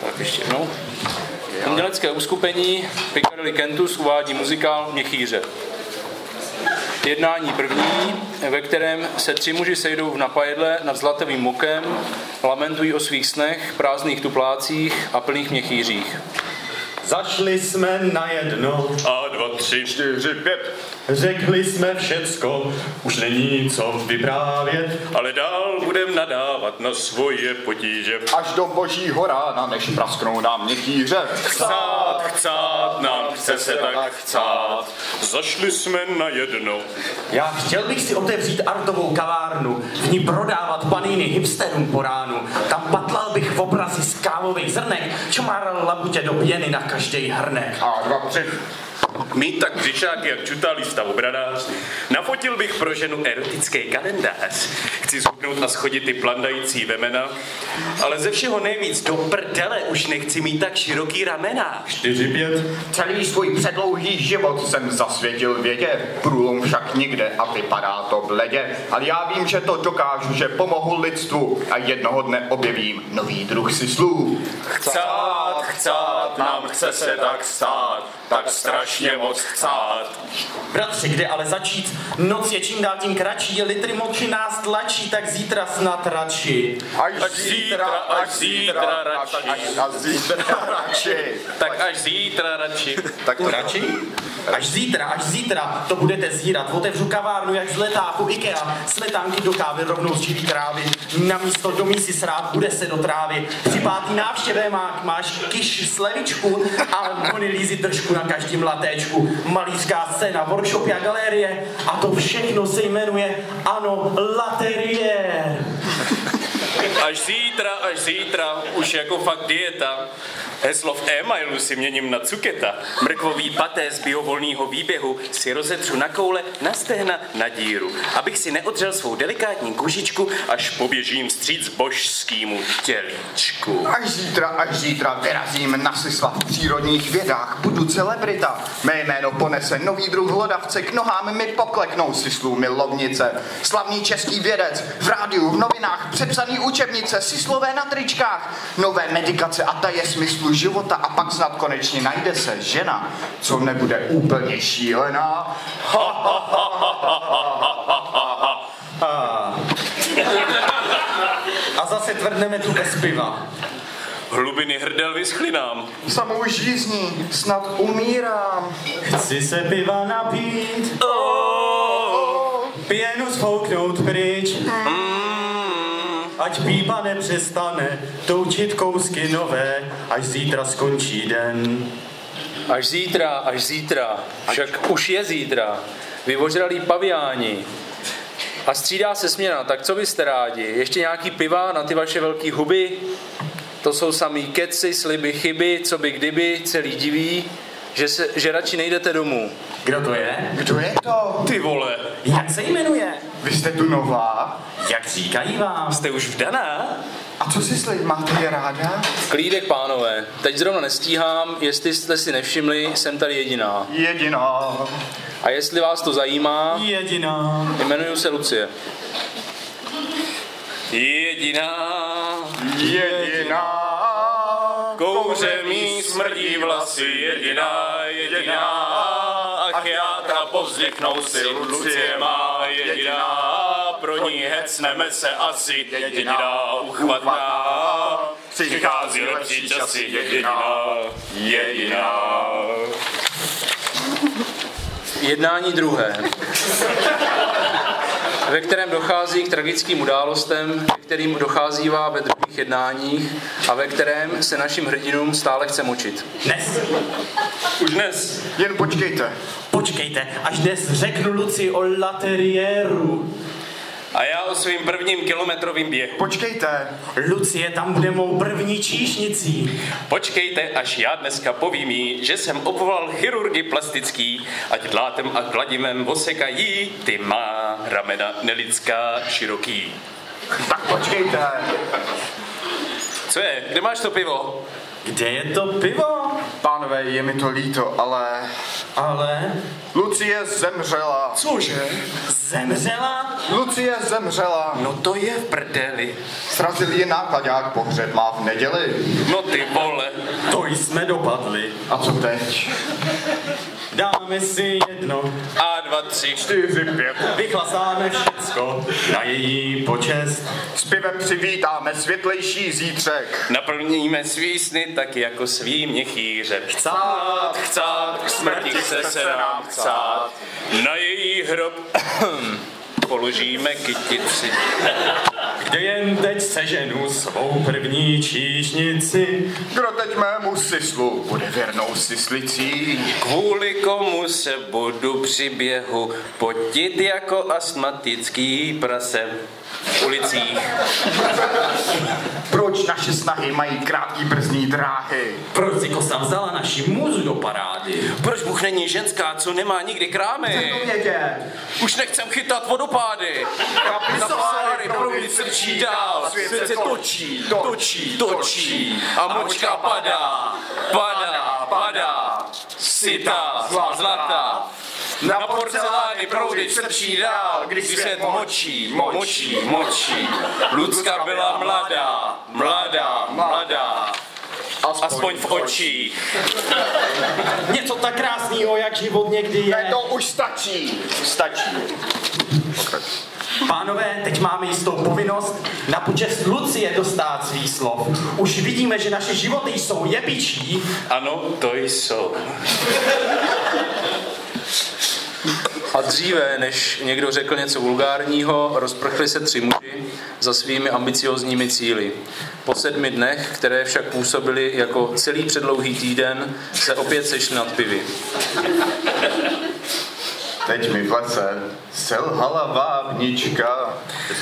Tak ještě jednou. Umělecké uskupení Piccadilly Kentus uvádí muzikál Měchýře. Jednání první, ve kterém se tři muži sejdou v napajedle nad zlatovým mokem, lamentují o svých snech, prázdných tuplácích a plných měchýřích. Zašli jsme na jedno, A dva, tři, čtyři, pět. řekli jsme všecko, už není co vyprávět. Ale dál budem nadávat na svoje potíže. Až do božího rána, než prasknou nám měchýře. Chcát, chcát, nám chce se tak chcát. Zašli jsme na jedno. Já chtěl bych si otevřít artovou kavárnu, v ní prodávat paniny hipsterům po ránu. Tam patlal bych v obrazy z kávových zrnek, čmáral labutě do pěny na každý hrnek. A dva, tři. Mít tak břišák, jak čutá stavu bradář. Nafotil bych pro ženu erotický kalendář. Chci zhubnout a schodit ty plandající vemena. Ale ze všeho nejvíc do prdele už nechci mít tak široký ramena. Čtyři, pět. Celý svůj předlouhý život jsem zasvětil vědě, průlom však nikde a vypadá to bledě. Ale já vím, že to dokážu, že pomohu lidstvu a jednoho dne objevím nový druh syslů. Chcát, chcát, nám chce se tak stát, tak strašně moc chcát. Bratři, kde ale začít? Noc je čím dál tím kratší, litry moči nás tlačí, tak zítra snad radši. Až zítra, až zítra radši. Až, až zítra radši. Tak až zítra radši. Tak to Radši? Až zítra, až zítra to budete zírat. Otevřu kavárnu jak z letáku Ikea. Smetánky do kávy rovnou z živý trávy. Na místo do mísy srát bude se do trávy. Při pátý návštěvě má, máš kyš slevičku a monilízy držku na každém latéčku. Malířská scéna, workshop a galerie. A to všechno se jmenuje, ano, laterie. Až zítra, až zítra, už jako fakt dieta. Heslo v e-mailu si měním na cuketa. Mrkvový paté z biovolného výběhu si rozetřu na koule, na stehna, na díru. Abych si neodřel svou delikátní kužičku, až poběžím vstříc božskýmu tělíčku. Až zítra, až zítra vyrazím na sisla v přírodních vědách. Budu celebrita. Mé jméno ponese nový druh hlodavce, k nohám mi pokleknou sislů milovnice. Slavný český vědec, v rádiu, v novinách, přepsaný učebnice, sislové na tričkách, nové medikace a taje smyslu života a pak snad konečně najde se žena, co nebude úplně šílená. A zase tvrdneme tu bez piva. Hlubiny hrdel vyschly nám. Samou žízní snad umírám. Chci se piva napít, pěnu sfouknout pryč. Ať pípa nepřestane toučit kousky nové, až zítra skončí den. Až zítra, až zítra, však už je zítra, vyvožralí paviáni. A střídá se směna, tak co byste rádi? Ještě nějaký piva na ty vaše velké huby? To jsou samý keci, sliby, chyby, co by kdyby, celý diví, že, se, že radši nejdete domů. Kdo to je? Kdo je to? Ty vole, Jak se jmenuje? Vy jste tu nová? Jak říkají vám? jste už vdaná? A co si slib, máte je ráda? Klídek, pánové, teď zrovna nestíhám, jestli jste si nevšimli, jsem tady jediná. Jediná. A jestli vás to zajímá, Jediná. jmenuji se Lucie. Jediná, Jediná. kouře mý smrdí vlasy, jediná, jediná. Ach já ta povzdychnou si, Lucie má jediná. Pro ní hecneme se asi, jediná uchvatná. Přichází lepší časy, jediná, jediná. Jednání druhé, ve kterém dochází k tragickým událostem, kterým docházívá ve druhých jednáních a ve kterém se našim hrdinům stále chce močit. Dnes. Už dnes Jen počkejte. Počkejte, až dnes řeknu Luci o lateriéru. a já o svým prvním kilometrovým běhu. Počkejte. Lucie tam bude mou první číšnicí. Počkejte, až já dneska povím jí, že jsem obvolal chirurgy plastický, ať dlátem a kladivem osekají ty má ramena nelidská široký. Tak počkejte. Co je? Kde máš to pivo? Kde je to pivo? Pánové, je mi to líto, ale Ale... Lucie zemřela. Cože? Zemřela? Lucie zemřela. No to je v prdeli. Srazil ji nákladák, pohřeb má v neděli. No ty vole. To jsme dopadli. A co teď? Dáme si jedno, A dva, tři, Čtyři, pět. vychlasáme všecko na její počest. S pivem přivítáme světlejší zítřek. Naplníme svý sny taky jako svý měchýře. Chcát, chcát, k smrti chce se nám chcát. Na její hrob položíme kytici. Kde jen teď seženu svou první číšnici. Kdo teď mému sislu bude věrnou sislicí? Kvůli komu se budu při běhu potit jako astmatický prase ulicích. Proč naše snahy mají krátký brzdní dráhy? Proč si kosa vzala naši muzu do parády? Proč Bůh není ženská, co nemá nikdy krámy? Vědět. Už nechcem chytat vodopády. Na páry proudy srčí dál, svět se točí, točí, točí a močka padá, padá, padá, sita, zlatá. Na porcelány proudy srčí dál, když svět močí, močí, močí. Lucka byla mladá, mladá, mladá. Aspoň v očích. Něco tak krásného, jak život někdy je. Ne, to už stačí. Stačí. Pánové, teď máme jistou povinnost na počest Lucie dostat svý slov. Už vidíme, že naše životy jsou jebičí. Ano, to jsou. A dříve, než někdo řekl něco vulgárního, rozprchli se tři muži za svými ambiciozními cíly. Po sedmi dnech, které však působily jako celý předlouhý týden, se opět sešli nad pivy. Teď mi plese selhala vábnička.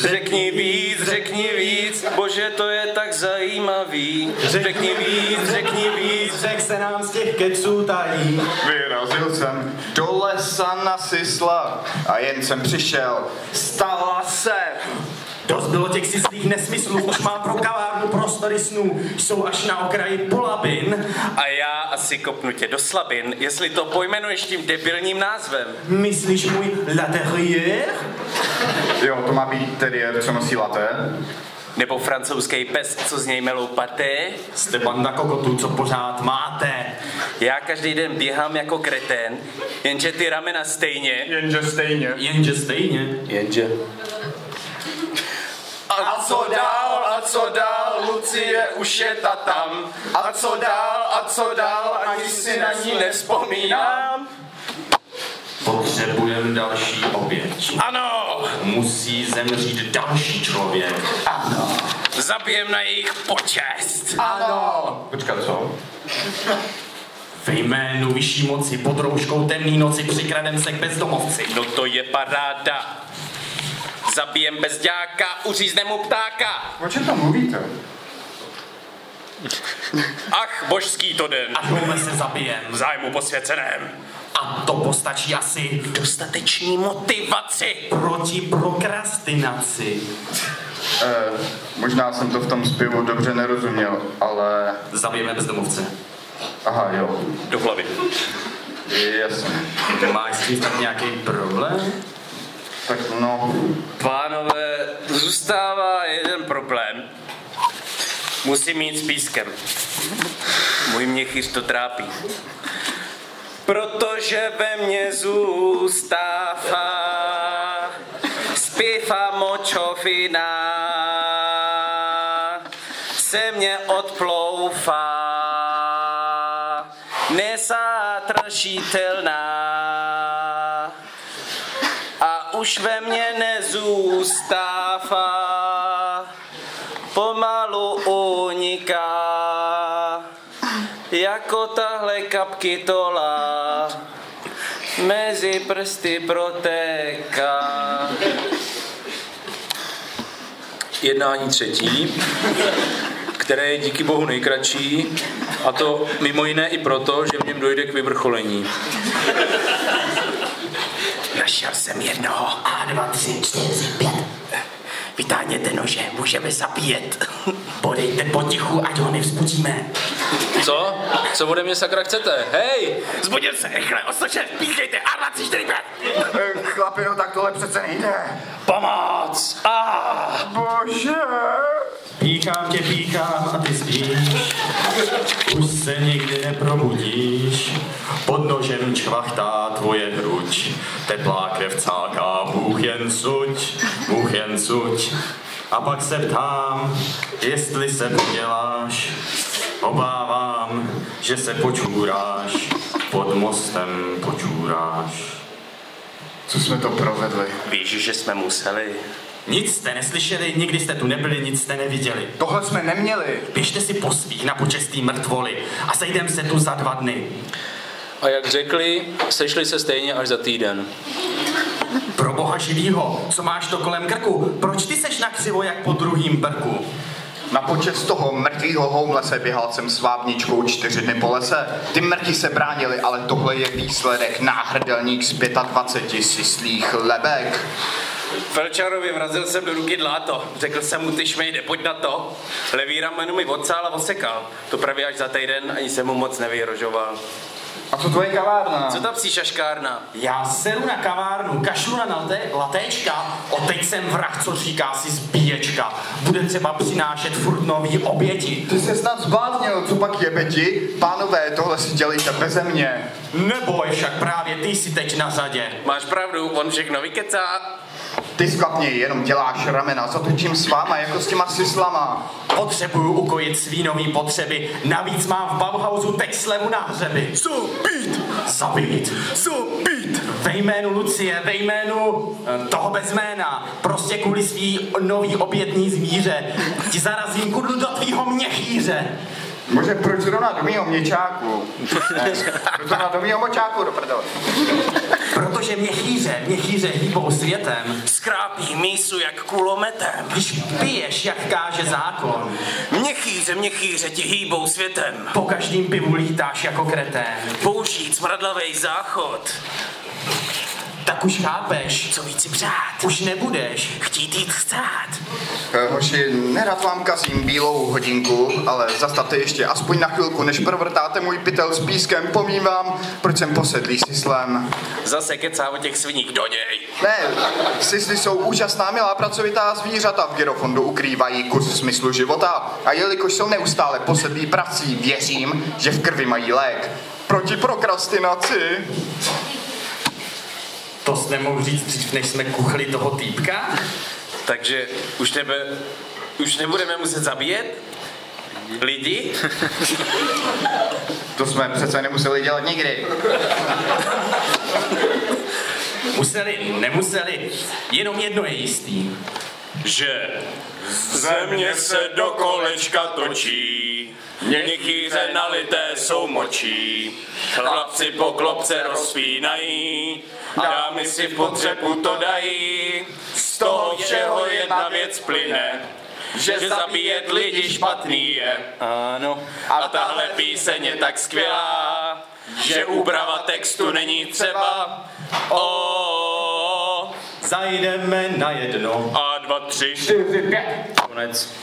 Řekni víc, řekni víc, bože, to je tak zajímavý. Řekni víc, řekni víc. Řek se nám z těch keců tají. Vyrazil jsem do lesa na sisla a jen jsem přišel. Stala se. Dost bylo těch sislých nesmyslů, už mám pro kavárnu prostory snů. Jsou až na okraji polabin. A já asi kopnu tě do slabin, jestli to pojmenuješ tím debilním názvem. Myslíš můj laterier? Jo, to má být teriér, co nosí laté. Nebo francouzský pes, co z něj melou paté. Jste banda kokotů, co pořád máte. Já každý den běhám jako kretén, jenže ty ramena stejně. Jenže stejně. Jenže stejně. Jenže A co dál, a co dál, Lucie už je ta tam. A co dál, a co dál, ani si na ní nevzpomínám. Potřebujeme další oběť. Ano, Musí zemřít další člověk. zabijem na jejich počest. Ano. Počkat, co? Ve jménu vyšší moci pod rouškou temný noci přikradem se k bezdomovci. No to je paráda. Zabijem bezďáka, uříznem mu ptáka. O čem tam mluvíte? Ach, božský to den. A tohle se zabijem. V zájmu posvěceném. A to postačí asi Dostateční motivaci. proti prokrastinaci. Eh, možná jsem to v tom zpěvu dobře nerozuměl, ale... Zabijeme bezdomovce. Aha, jo. Do hlavy. Jasně. Máš s tím tak nějaký problém? Tak no, Pánové, zůstává jeden problém. Musím mít s pískem. Můj měchýř to trápí. Protože ve mně zůstává zpěva močovina se mě odploufá nezatršitelná a už ve mně nezůstává, pomalu uniká, jako tahle kapkitola mezi prsty protéká. jednání třetí, které je díky bohu nejkratší, a to mimo jiné i proto, že v něm dojde k vyvrcholení. Našel jsem jednoho. A dva, tři, čtyři, pět. Vytáhněte nože, můžeme zapíjet. Podejte potichu, ať ho nevzbudíme. Co? Co ode mě sakra chcete? Hej! Zbudil se, rychle, osočen, píchejte, a 24 Eh, Chlapi, no tak tohle přece nejde. Pomoc! Ah! Bože. Píchám tě, píchám a ty spíš. Už se nikdy neprobudíš. Pod nožem čvachtá tvoje hruď. Teplá krev cáká, Bůh jen suď, Bůh jen suď. A pak se ptám, jestli se poděláš. Obávám, že se počůráš, pod mostem počůráš. Co jsme to provedli? Víš, že jsme museli. Nic jste neslyšeli, nikdy jste tu nebyli, nic jste neviděli. Tohle jsme neměli. Běžte si po svých na počestý mrtvoli a sejdem se tu za dva dny. A jak řekli, sešli se stejně až za týden. Pro boha živýho, co máš to kolem krku? Proč ty seš na křivo jak po druhým brku? Na počest toho mrtvého homelese běhal jsem s vábničkou čtyři dny po lese. Ty mrti se bránili, ale tohle je výsledek náhrdelník z 25 syslých lebek. Felčarovi vrazil jsem do ruky dláto. Řekl jsem mu, ty šmejde, pojď na to. Levý rameno mi odsál a osekal. To právě až za týden, ani jsem mu moc nevyrožoval. A co tvoje kavárna? Co ta psí šaškárna? Já seru na kavárnu, kašlu na laté, latéčka, o teď jsem vrah, co říká si zbíječka. Bude třeba přinášet furt nový oběti. Ty se snad zbláznil, co pak jebeti? Pánové, tohle si dělejte beze mě. Neboj, však právě ty jsi teď na řadě. Máš pravdu, on všechno vykecá. Ty skapně, jenom děláš ramena, zatočím s váma, jako s těma syslama. Potřebuju ukojit svínový potřeby, navíc mám v Bauhausu teď slevu na hřeby. Co být? Zabít. Co být? Ve jménu Lucie, ve jménu eh, toho bez jména, prostě kvůli svý nový obětní zvíře, ti zarazím kudlu do tvýho měchýře. Může proč zrovna do mýho měčáku? Ne, proč zrovna do mýho močáku, do prdele. Protože měchýře, měchýře hýbou světem, Skrápí mísu jak kulometem. když piješ, jak káže zákon, Měchýře, měchýře ti hýbou světem. po každým pivu lítáš jako kretén, Použít smradlavej záchod. Tak už chápeš, Co víc si přát? už nebudeš. Chtít jít chcát. Eh, Hoši, nerad vám kazím bílou hodinku, ale zastavte ještě aspoň na chvilku, než provrtáte můj pytel s pískem, povím vám, proč jsem posedlý syslem. Zase kecá o těch sviních do něj. Ne, sisly jsou úžasná, milá, pracovitá zvířata. V Girofondu ukrývají kus smyslu života. A jelikož jsou neustále posedlí prací, věřím, že v krvi mají lék. Proti prokrastinaci. To jsi nemohl říct dřív, než jsme kuchli toho týpka? Takže už nebe, už nebudeme muset zabíjet lidi? To jsme přece nemuseli dělat nikdy. Museli, nemuseli, jenom jedno je jistý. Že země se do kolečka točí, měchýře nalité jsou močí, chlapci po klopce rozpínají, dámy si v potřebu to dají, z toho všeho jedna věc plyne, že zabíjet lidi špatný je. Ano. A tahle píseň je tak skvělá, že úprava textu není třeba. O, Zajdeme na jedno. a dva, tři. Konec.